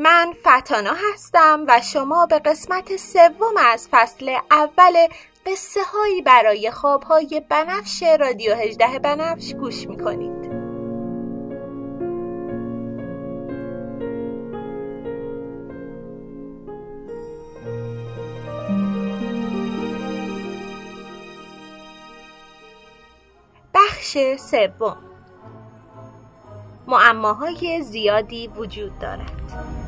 من فتانا هستم و شما به قسمت سوم از فصل اول قصه هایی برای خواب های بنفش رادیو هجده بنفش گوش می‌کنید. بخش سوم. معماهای زیادی وجود دارد.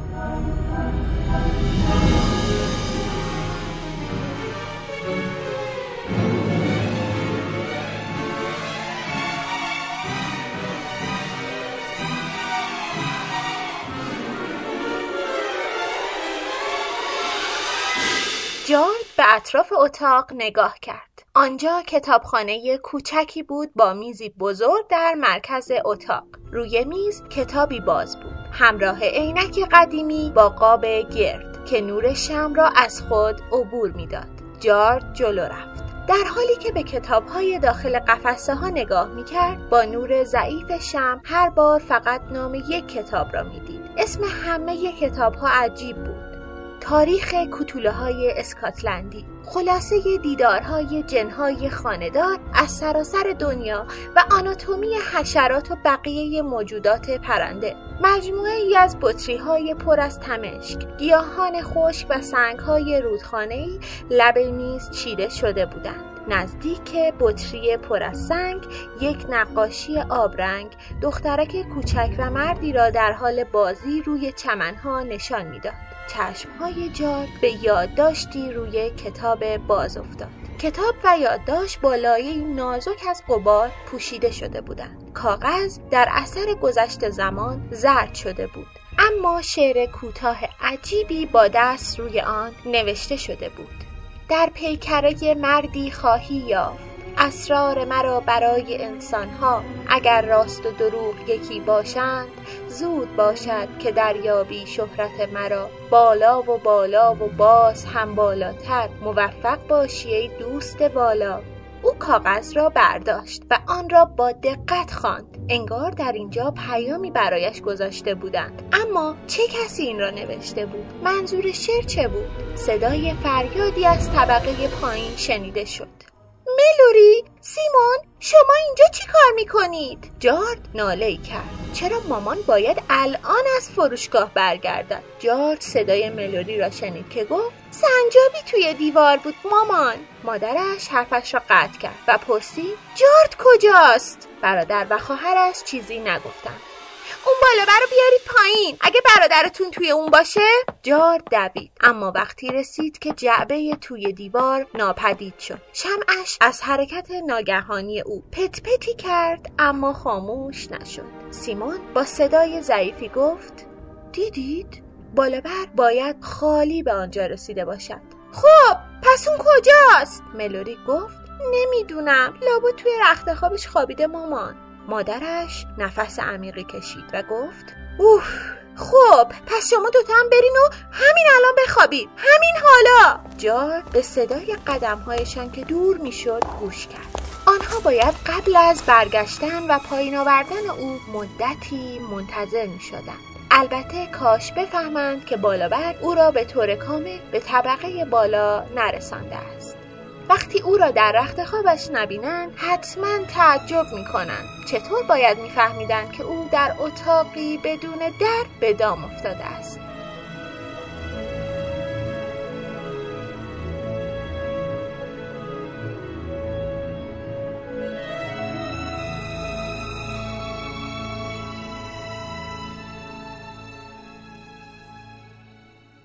جان به اطراف اتاق نگاه کرد. آنجا کتابخانه کوچکی بود با میزی بزرگ در مرکز اتاق. روی میز کتابی باز بود. همراه عینک قدیمی با قاب گرد که نور شم را از خود عبور می‌داد. جارد جلو رفت. در حالی که به کتابهای داخل قفسه ها نگاه می کرد با نور ضعیف شم هر بار فقط نام یک کتاب را می دید. اسم همه کتاب ها عجیب بود. تاریخ کتوله های اسکاتلندی. خلاصه دیدارهای جنهای خاندار از سراسر دنیا و آناتومی حشرات و بقیه موجودات پرنده. مجموعه ای از بطری های پر از تمشک گیاهان خشک و سنگ های رودخانه لب میز چیده شده بودند. نزدیک بطری پر از سنگ یک نقاشی آبرنگ دخترک کوچک و مردی را در حال بازی روی چمنها نشان می‌داد. چشمهای جارد به یادداشتی روی کتاب باز افتاد. کتاب و یادداشت با لایه نازک از قبار پوشیده شده بودند. کاغذ در اثر گذشت زمان زرد شده بود. اما شعر کوتاه عجیبی با دست روی آن نوشته شده بود. در پیکره مردی خواهی یافت. اسرار مرا برای انسانها اگر راست و دروغ یکی باشند زود باشد که دریابی شهرت مرا. بالا و بالا و باز هم بالاتر. موفق باشی ای دوست بالا. او کاغذ را برداشت و آن را با دقت خواند. انگار در اینجا پیامی برایش گذاشته بودند. اما چه کسی این را نوشته بود؟ منظور شعر چه بود؟ صدای فریادی از طبقه پایین شنیده شد. ملوری سیمون شما اینجا چی کار می‌کنید؟ جارد ناله کرد. چرا مامان باید الان از فروشگاه برگردد؟ جارد صدای ملوری را شنید که گفت سنجابی توی دیوار بود مامان. مادرش حرفش را قطع کرد و پرسید جارد کجاست؟ برادر و خواهرش چیزی نگفتند. اون بالا رو بیارید پایین. اگه برادرتون توی اون باشه؟ جار دوید. اما وقتی رسید که جعبه توی دیوار ناپدید شد. شمعش از حرکت ناگهانی او پت پتی کرد اما خاموش نشد. سیمون با صدای ضعیفی گفت دیدید؟ بالابر باید خالی به آنجا رسیده باشد. خب پس اون کجاست؟ ملوری گفت نمی‌دونم. لابا توی رخت خوابش خوابیده مامان. مادرش نفس عمیقی کشید و گفت اوه خب پس شما دوتا هم برین و همین الان بخوابید همین حالا. جار به صدای قدمهایشان که دور می‌شد گوش کرد. آنها باید قبل از برگشتن و پایین آوردن او مدتی منتظر می شدن. البته کاش بفهمند که بالابر او را به طور کامل به طبقه بالا نرسانده است. وقتی او را در رخت خوابش نبینند حتما تعجب می‌کنند. چطور باید میفهمیدند که او در اتاقی بدون در به دام افتاده است؟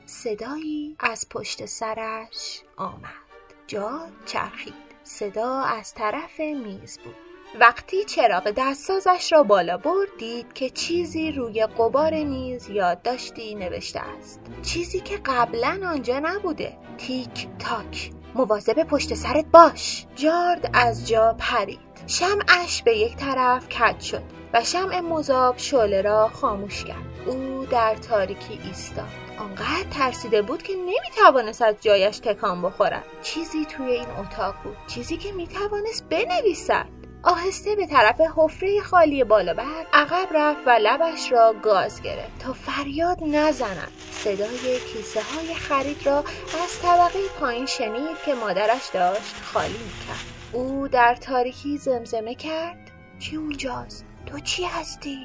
صدایی از پشت سرش آمد. جا چرخید. صدا از طرف میز بود. وقتی چراغ دستسازش را بالا برد دید که چیزی روی قبار میز یادداشتی نوشته است. چیزی که قبلا آنجا نبوده. تیک تاک. مواظب پشت سرت باش. جارد از جا پرید. شمعش به یک طرف کج شد و شمع مذاب شعله را خاموش کرد. او در تاریکی ایستاد. آنقدر ترسیده بود که نمی‌توانست از جایش تکان بخورد. چیزی توی این اتاق بود. چیزی که می‌توانست بنویسد. آهسته به طرف حفره خالی بالا بر عقب رفت و لبش را گاز گرفت. تا فریاد نزند. صدای کیسه های خرید را از طبقه پایین شنید که مادرش داشت خالی می‌کرد. او در تاریکی زمزمه کرد. چی اونجاست؟ تو چی هستی؟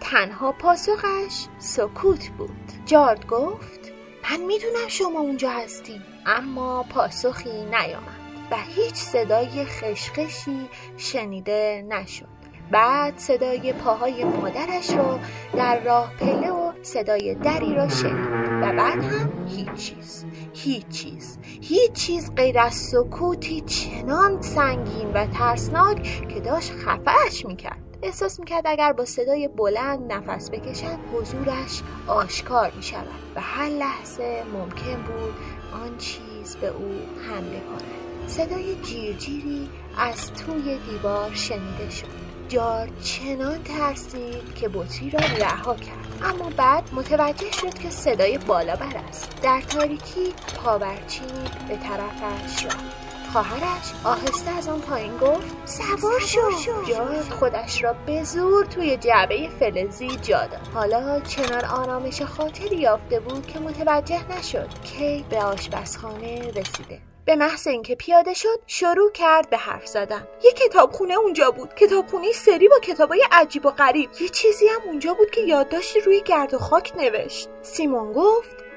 تنها پاسخش سکوت بود. جارد گفت من می‌دونم شما اونجا هستی اما پاسخی نیامد و هیچ صدای خشخشی شنیده نشد. بعد صدای پاهای مادرش را در راه پله و صدای دری را شنید و بعد هم هیچ چیز هیچ چیز هیچ چیز غیر از سکوتی چنان سنگین و ترسناک که داشت خفهش می‌کرد. احساس می‌کرد اگر با صدای بلند نفس بکشد حضورش آشکار می‌شود و هر لحظه ممکن بود آن چیز به او حمله کند. صدای جیرجیری از توی دیوار شنیده شد. جار چنان ترسید که بطری را رها کرد. اما بعد متوجه شد که صدای بالا بر است. در تاریکی پاورچید به طرفش رفت. خواهرش آهسته از آن پایین گفت سوار شو. جارد خودش را به زور توی جعبه فلزی جا داد. حالا چنان آرامش خاطری یافته بود که متوجه نشد کی به آشپزخانه رسیده. به محض اینکه پیاده شد شروع کرد به حرف زدن. یه کتابخونه اونجا بود. کتابخونه سری با کتابای عجیب و غریب. یه چیزی هم اونجا بود که یادداشتی روی گرد و خاک نوشت. سیمون گفت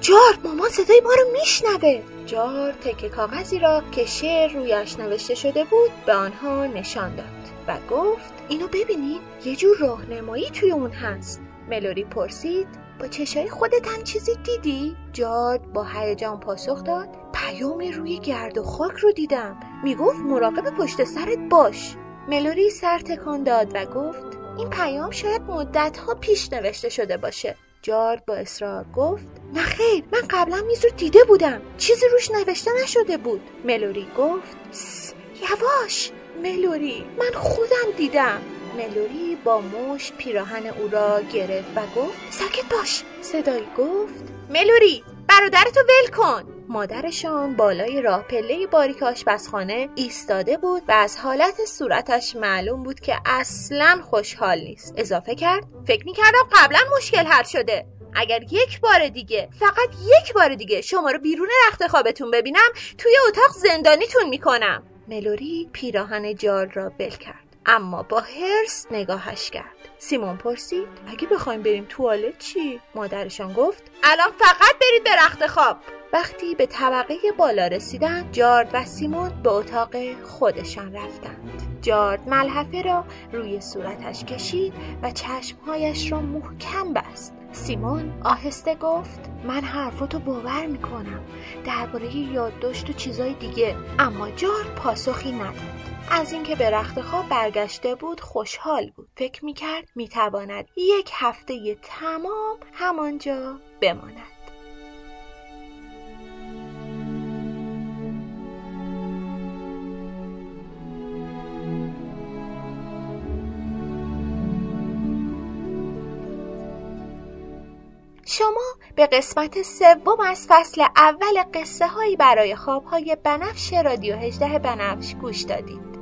جار مامان صدای ما رو میشنوه. جار تکه کاغذی را که شعر رویش نوشته شده بود به آنها نشان داد و گفت اینو ببینید یه جور راهنمایی توی اون هست. ملوری پرسید با چشای خودت هم چیزی دیدی؟ جاد با هیجان پاسخ داد پیام روی گرد و خاک رو دیدم. می‌گفت مراقب پشت سرت باش. ملوری سر تکان داد و گفت این پیام شاید مدت ها پیش نوشته شده باشه. جارد با اصرار گفت نه خیر من قبلا میز رو دیده بودم چیزی روش نوشته نشده بود. ملوری گفت یواش ملوری من خودم دیدم. ملوری با مش پیراهن او را گرفت و گفت ساکت باش. صدایی گفت ملوری برادرتو ول کن. مادرشان بالای راه پله باریک آشپزخانه ایستاده بود و از حالت صورتش معلوم بود که اصلا خوشحال نیست. اضافه کرد فکر می‌کردم قبلا مشکل حل شده. اگر یک بار دیگه فقط یک بار دیگه شما رو بیرون رخت خوابتون ببینم توی اتاق زندانیتون می‌کنم. ملوری پیراهن جال را بل کرد. اما با هرس نگاهش کرد. سیمون پرسید اگه بخوایم بریم توالت چی؟ مادرشان گفت الان فقط برید به رخت خواب. وقتی به طبقه بالا رسیدن جارد و سیمون به اتاق خودشان رفتند. جارد ملحفه را روی صورتش کشید و چشمهایش را محکم بست. سیمون آهسته گفت من حرفاتو باور می‌کنم. درباره یادداشت و چیزای دیگه. اما جارد پاسخی نداد. از اینکه به رخت خواب برگشته بود خوشحال بود. فکر می‌کرد می‌تواند یک هفته تمام همانجا بماند. شما به قسمت سوم از فصل اول قصه هایی برای خواب های بنفش رادیو 18 بنفش گوش دادید.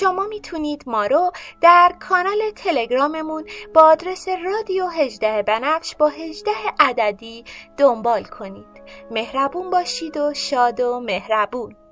شما می‌تونید ما رو در کانال تلگراممون با آدرس رادیو 18 بنفش با 18 عددی دنبال کنید. مهربون باشید و شاد و مهربون.